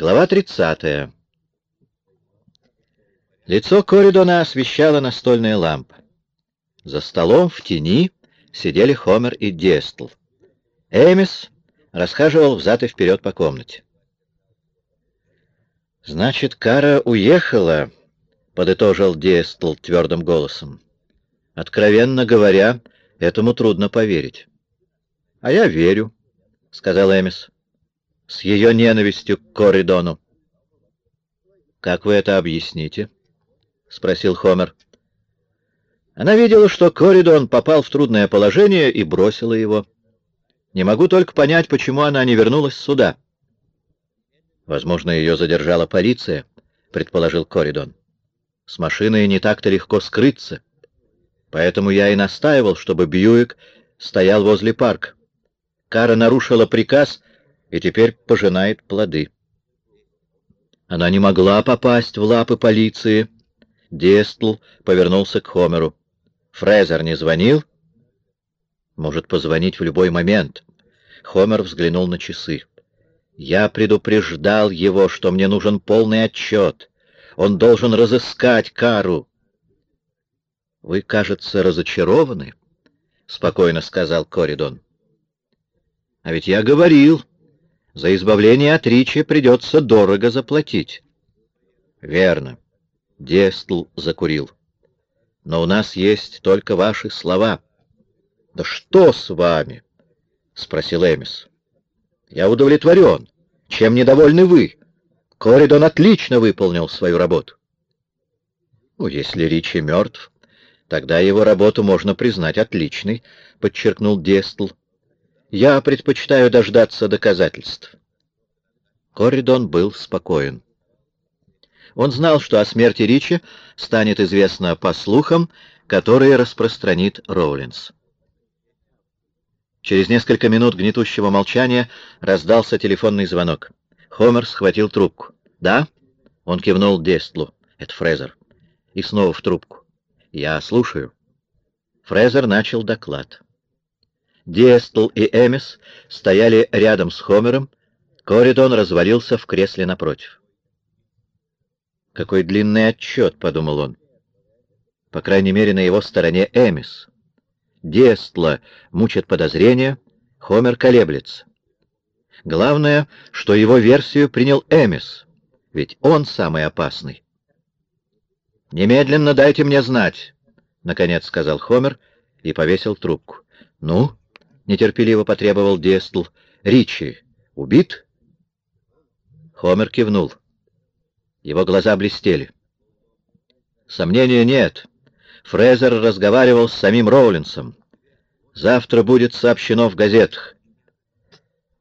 Глава 30. Лицо Коридона освещала настольная лампа. За столом в тени сидели Хомер и Дестл. Эмис расхаживал взад и вперед по комнате. «Значит, Кара уехала», — подытожил Дестл твердым голосом. «Откровенно говоря, этому трудно поверить». «А я верю», — сказал Эмис с ее ненавистью к Коридону. «Как вы это объясните?» — спросил Хомер. Она видела, что Коридон попал в трудное положение и бросила его. Не могу только понять, почему она не вернулась сюда. Возможно, ее задержала полиция, — предположил Коридон. С машиной не так-то легко скрыться. Поэтому я и настаивал, чтобы Бьюик стоял возле парка. Кара нарушила приказ и теперь пожинает плоды. Она не могла попасть в лапы полиции. Дестл повернулся к Хомеру. Фрезер не звонил? Может позвонить в любой момент. Хомер взглянул на часы. Я предупреждал его, что мне нужен полный отчет. Он должен разыскать Кару. — Вы, кажется, разочарованы, — спокойно сказал Коридон. — А ведь я говорил, за избавление от Ричи придется дорого заплатить. Верно. Дестл закурил. Но у нас есть только ваши слова. Да что с вами? Спросил Эмис. Я удовлетворен. Чем недовольны вы? Коридон отлично выполнил свою работу. Ну, если Ричи мертв, тогда его работу можно признать отличной, подчеркнул Дестл. Я предпочитаю дождаться доказательств. Корридон был спокоен. Он знал, что о смерти Ричи станет известно по слухам, которые распространит Роулинс. Через несколько минут гнетущего молчания раздался телефонный звонок. Хомер схватил трубку. «Да?» — он кивнул Дестлу. «Это Фрезер». И снова в трубку. «Я слушаю». Фрезер начал доклад. Диэстл и Эмис стояли рядом с Хомером, Коридон развалился в кресле напротив. «Какой длинный отчет», — подумал он. По крайней мере, на его стороне Эмис. Диэстла мучит подозрения, Хомер колеблется. Главное, что его версию принял Эмис, ведь он самый опасный. «Немедленно дайте мне знать», — наконец сказал Хомер и повесил трубку. «Ну?» Нетерпеливо потребовал Дестл. «Ричи убит?» Хомер кивнул. Его глаза блестели. Сомнения нет. Фрезер разговаривал с самим Роулинсом. Завтра будет сообщено в газетах.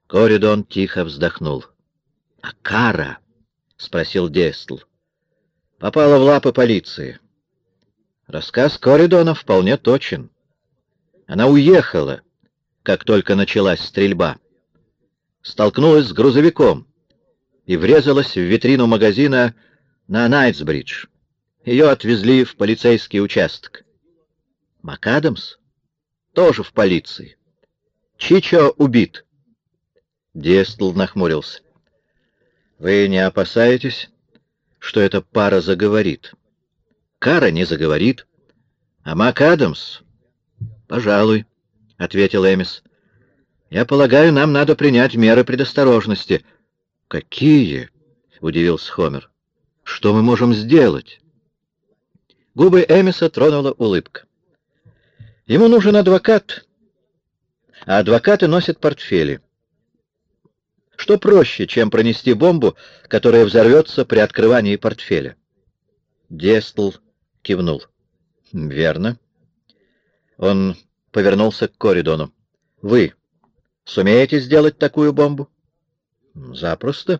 Коридон тихо вздохнул. — А Кара? — спросил Дестл. — Попала в лапы полиции. Рассказ Коридона вполне точен. Она уехала, как только началась стрельба. Столкнулась с грузовиком и врезалась в витрину магазина на Найтсбридж. Ее отвезли в полицейский участок. МакАдамс? Тоже в полиции. Чичо убит. Дестл нахмурился. Вы не опасаетесь, что эта пара заговорит? Кара не заговорит, а МакАдамс? Пожалуй. — ответил Эмис. «Я полагаю, нам надо принять меры предосторожности». «Какие?» — удивился Хомер. «Что мы можем сделать?» Губы Эмиса тронула улыбка. «Ему нужен адвокат, а адвокаты носят портфели. Что проще, чем пронести бомбу, которая взорвется при открывании портфеля?» Дестл кивнул. «Верно. Он повернулся к Коридону. «Вы сумеете сделать такую бомбу?» «Запросто.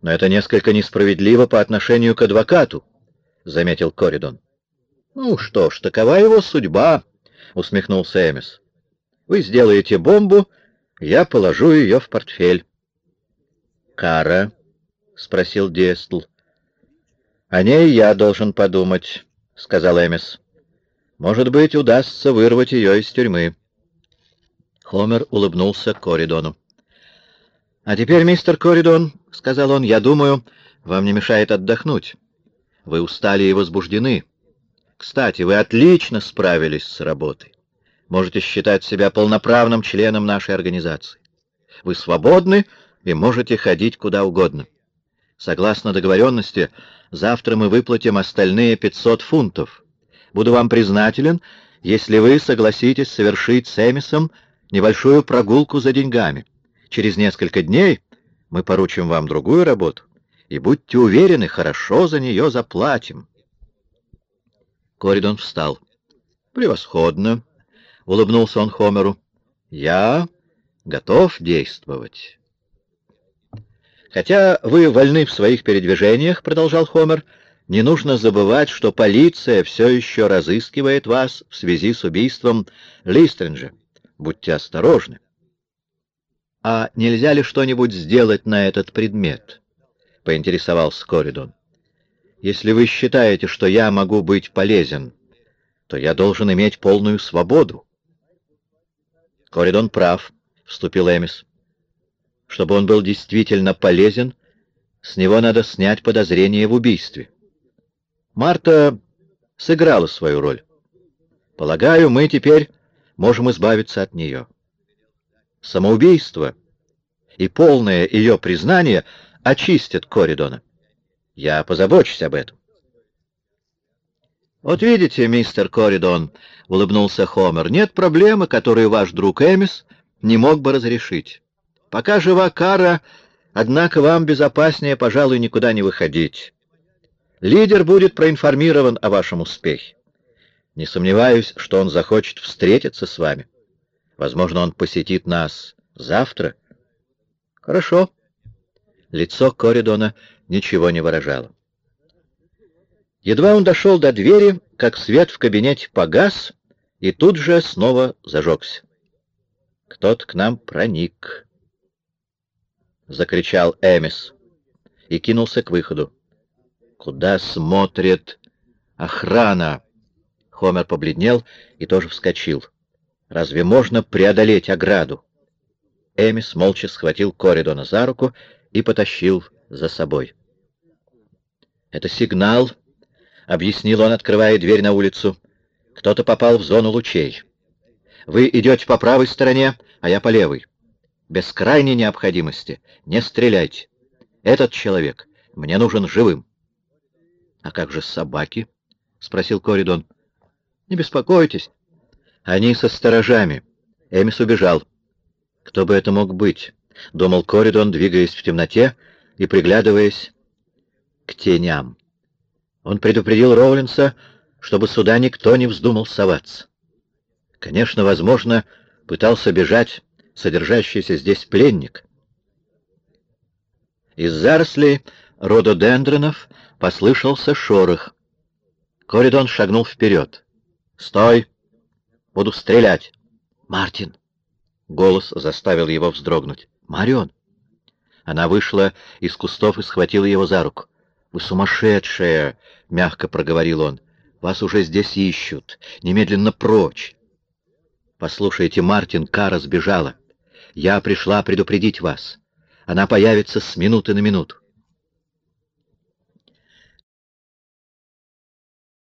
Но это несколько несправедливо по отношению к адвокату», — заметил Коридон. «Ну что ж, такова его судьба», — усмехнулся Эмис. «Вы сделаете бомбу, я положу ее в портфель». «Кара?» — спросил Дестл. «О ней я должен подумать», — сказал Эмис. Может быть, удастся вырвать ее из тюрьмы. Хомер улыбнулся Коридону. «А теперь, мистер Коридон, — сказал он, — я думаю, вам не мешает отдохнуть. Вы устали и возбуждены. Кстати, вы отлично справились с работой. Можете считать себя полноправным членом нашей организации. Вы свободны и можете ходить куда угодно. Согласно договоренности, завтра мы выплатим остальные 500 фунтов. Буду вам признателен, если вы согласитесь совершить с Эмисом небольшую прогулку за деньгами. Через несколько дней мы поручим вам другую работу, и будьте уверены, хорошо за нее заплатим. Коридон встал. «Превосходно!» — улыбнулся он Хомеру. «Я готов действовать». «Хотя вы вольны в своих передвижениях», — продолжал Хомер, — «не нужно забывать, что полиция все еще разыскивает вас в связи с убийством Листринджа. Будьте осторожны». «А нельзя ли что-нибудь сделать на этот предмет?» — поинтересовался Коридон. «Если вы считаете, что я могу быть полезен, то я должен иметь полную свободу». «Коридон прав», — вступил Эмис. Чтобы он был действительно полезен, с него надо снять подозрение в убийстве. Марта сыграла свою роль. Полагаю, мы теперь можем избавиться от нее. Самоубийство и полное ее признание очистят Коридона. Я позабочусь об этом. «Вот видите, мистер Коридон», — улыбнулся Хомер, — «нет проблемы, которую ваш друг Эмис не мог бы разрешить. Пока жива Кара, однако вам безопаснее, пожалуй, никуда не выходить. Лидер будет проинформирован о вашем успехе. Не сомневаюсь, что он захочет встретиться с вами. Возможно, он посетит нас завтра. Хорошо. Лицо Коридона ничего не выражало. Едва он дошел до двери, как свет в кабинете погас и тут же снова зажегся. Кто-то к нам проник. — закричал Эмис и кинулся к выходу. «Куда смотрит охрана?» Хомер побледнел и тоже вскочил. «Разве можно преодолеть ограду?» Эмис молча схватил Коридона за руку и потащил за собой. «Это сигнал», — объяснил он, открывая дверь на улицу. «Кто-то попал в зону лучей. Вы идете по правой стороне, а я по левой без крайней необходимости не стреляйте. Этот человек мне нужен живым. — А как же собаки? — спросил Коридон. — Не беспокойтесь. Они со сторожами. Эмис убежал. Кто бы это мог быть? — думал Коридон, двигаясь в темноте и приглядываясь к теням. Он предупредил Роулинса, чтобы сюда никто не вздумал соваться. Конечно, возможно, пытался бежать содержащийся здесь пленник. Из зарослей рододендронов послышался шорох. Коридон шагнул вперед. «Стой! Буду стрелять!» «Мартин!» Голос заставил его вздрогнуть. «Марион!» Она вышла из кустов и схватила его за руку. «Вы сумасшедшая!» — мягко проговорил он. «Вас уже здесь ищут. Немедленно прочь!» «Послушайте, Мартин, Кара сбежала. Я пришла предупредить вас. Она появится с минуты на минуту.